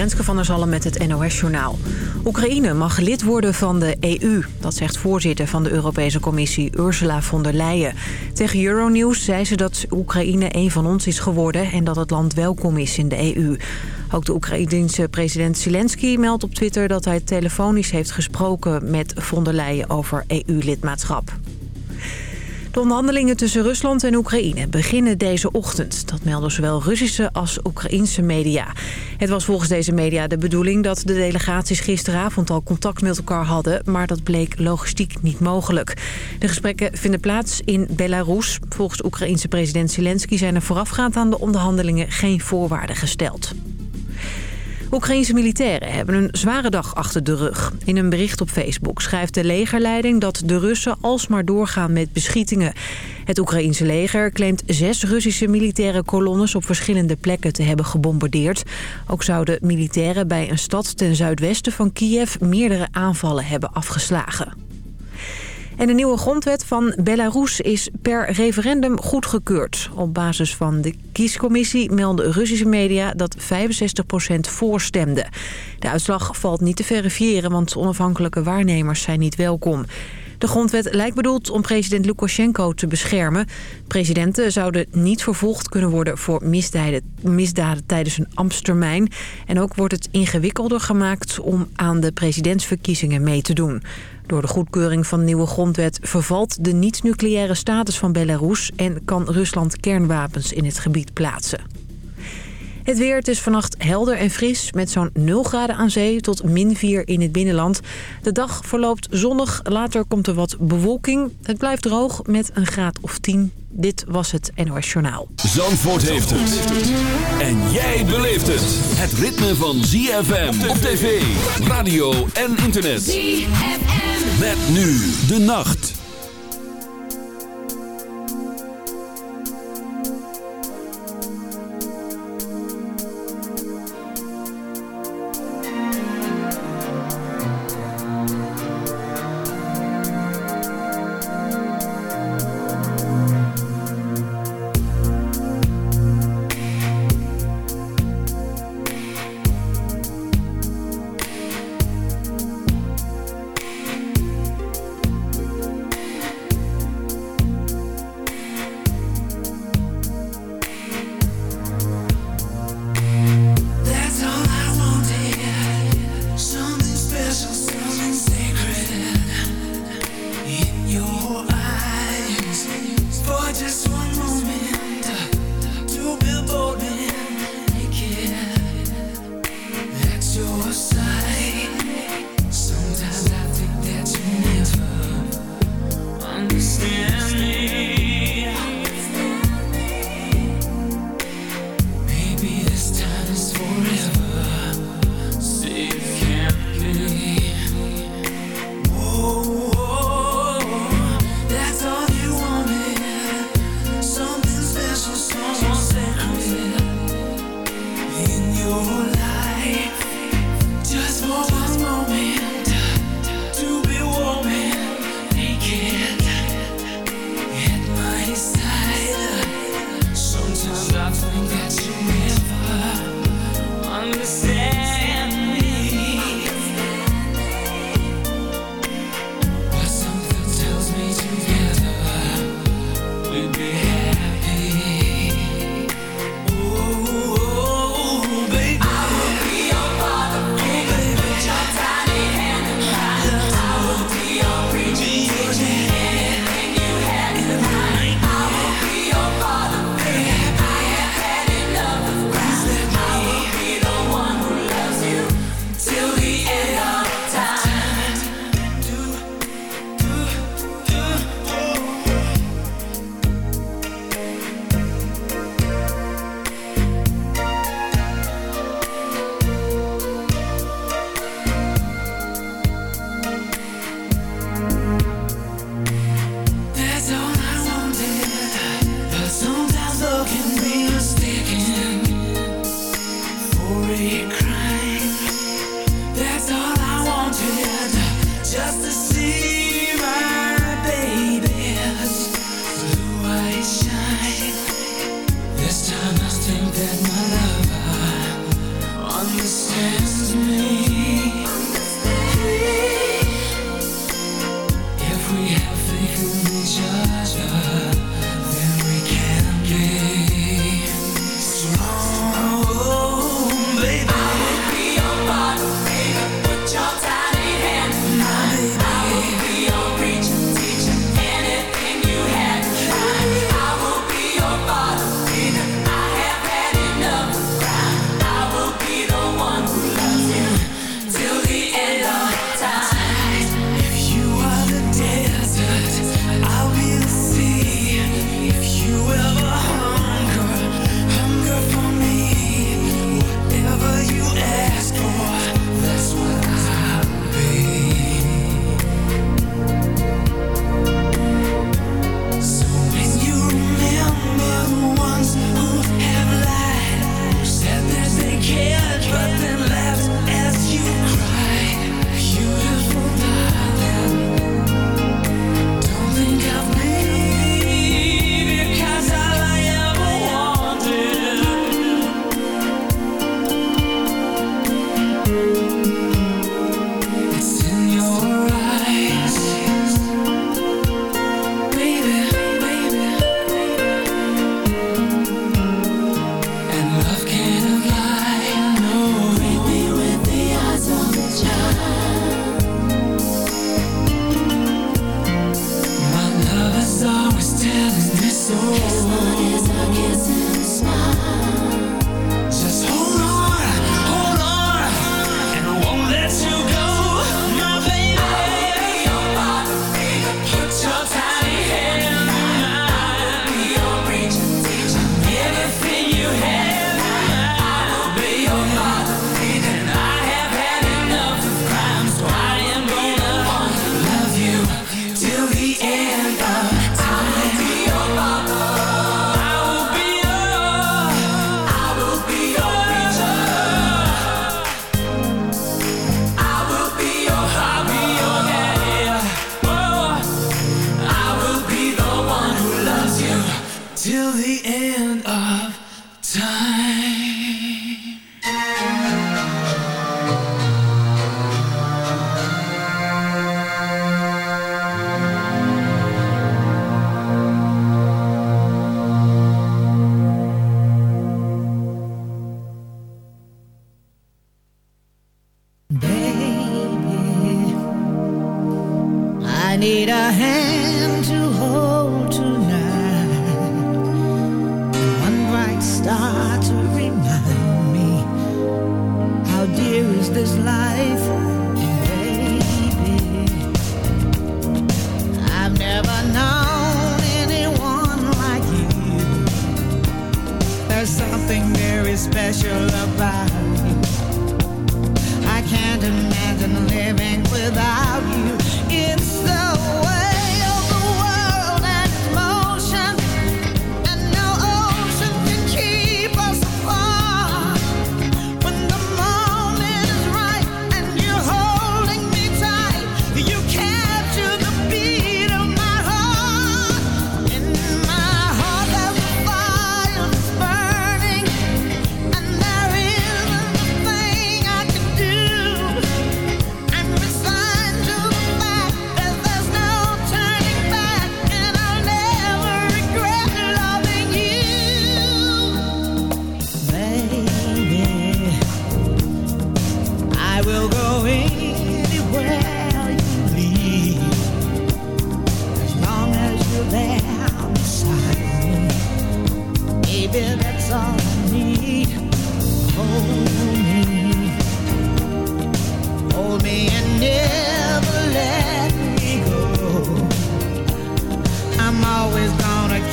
Renske van der Zalm met het NOS-journaal. Oekraïne mag lid worden van de EU. Dat zegt voorzitter van de Europese Commissie Ursula von der Leyen. Tegen Euronews zei ze dat Oekraïne een van ons is geworden... en dat het land welkom is in de EU. Ook de Oekraïense president Zelensky meldt op Twitter... dat hij telefonisch heeft gesproken met von der Leyen over EU-lidmaatschap. De onderhandelingen tussen Rusland en Oekraïne beginnen deze ochtend. Dat melden zowel Russische als Oekraïnse media. Het was volgens deze media de bedoeling dat de delegaties gisteravond al contact met elkaar hadden... maar dat bleek logistiek niet mogelijk. De gesprekken vinden plaats in Belarus. Volgens Oekraïense president Zelensky zijn er voorafgaand aan de onderhandelingen geen voorwaarden gesteld. Oekraïnse militairen hebben een zware dag achter de rug. In een bericht op Facebook schrijft de legerleiding dat de Russen alsmaar doorgaan met beschietingen. Het Oekraïense leger claimt zes Russische militaire kolonnes op verschillende plekken te hebben gebombardeerd. Ook zouden militairen bij een stad ten zuidwesten van Kiev meerdere aanvallen hebben afgeslagen. En de nieuwe grondwet van Belarus is per referendum goedgekeurd. Op basis van de kiescommissie melden Russische media dat 65% voorstemde. De uitslag valt niet te verifiëren, want onafhankelijke waarnemers zijn niet welkom. De grondwet lijkt bedoeld om president Lukashenko te beschermen. Presidenten zouden niet vervolgd kunnen worden voor misdaden, tijdens een ambtstermijn. En ook wordt het ingewikkelder gemaakt om aan de presidentsverkiezingen mee te doen. Door de goedkeuring van de nieuwe grondwet vervalt de niet-nucleaire status van Belarus... en kan Rusland kernwapens in het gebied plaatsen. Het weer, het is vannacht helder en fris met zo'n 0 graden aan zee tot min 4 in het binnenland. De dag verloopt zonnig, later komt er wat bewolking. Het blijft droog met een graad of 10. Dit was het NOS Journaal. Zandvoort heeft het. En jij beleeft het. Het ritme van ZFM op tv, radio en internet. ZFM. Met nu de nacht.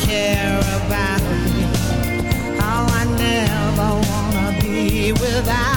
care about me. Oh, I never wanna be without.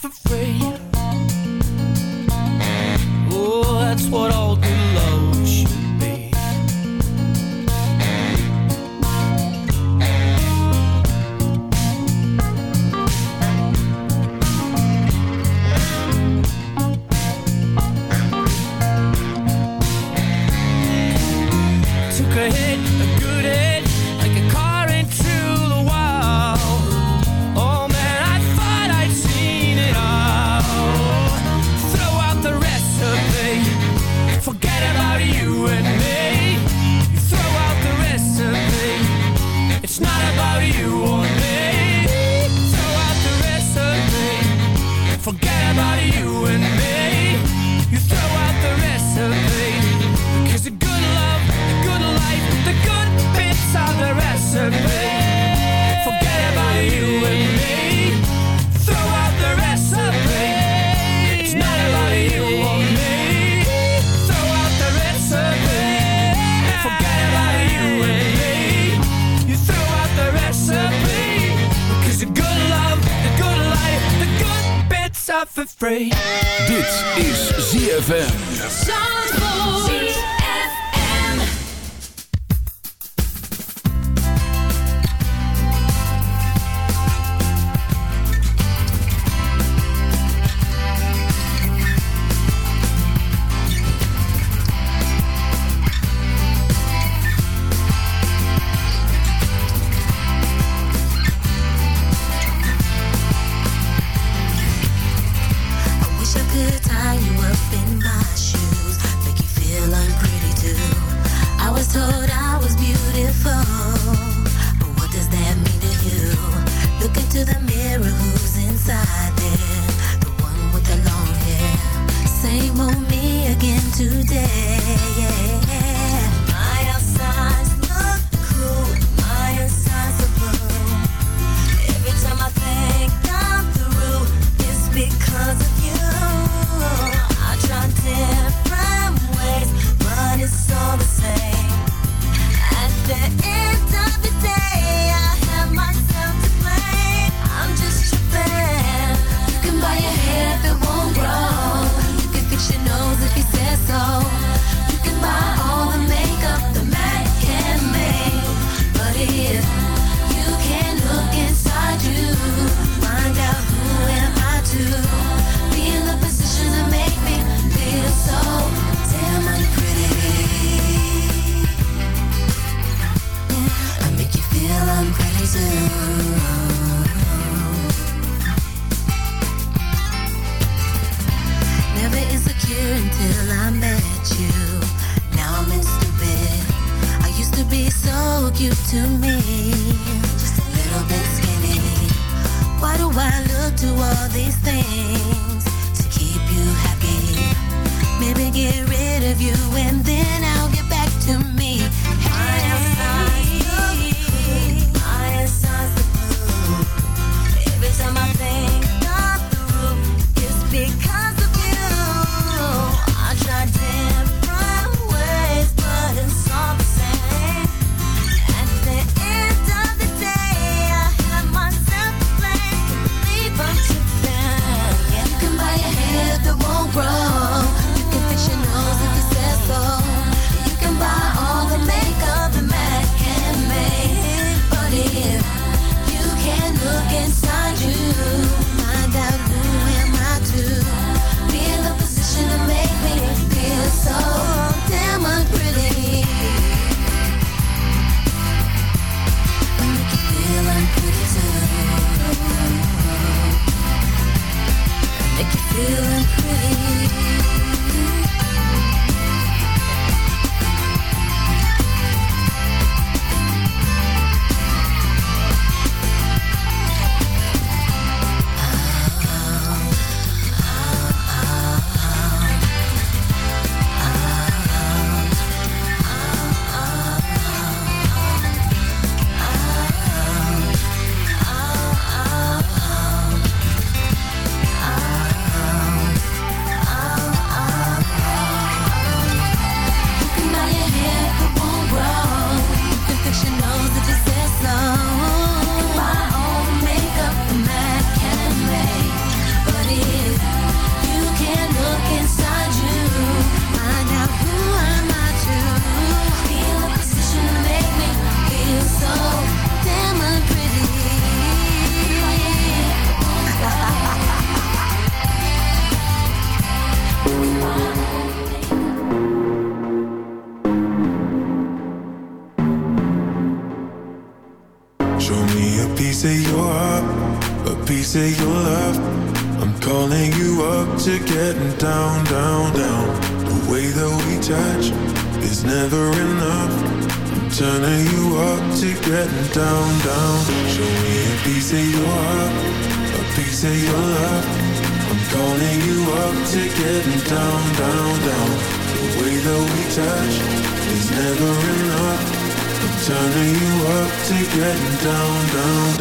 for free. Oh, that's what I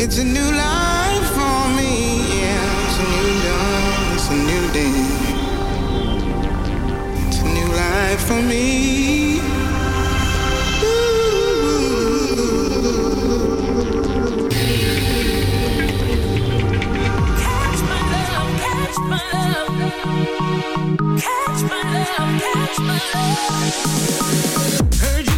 It's a new life for me. Yeah, it's a new dawn. It's a new day. It's a new life for me. Catch my love, catch my love. Heard you.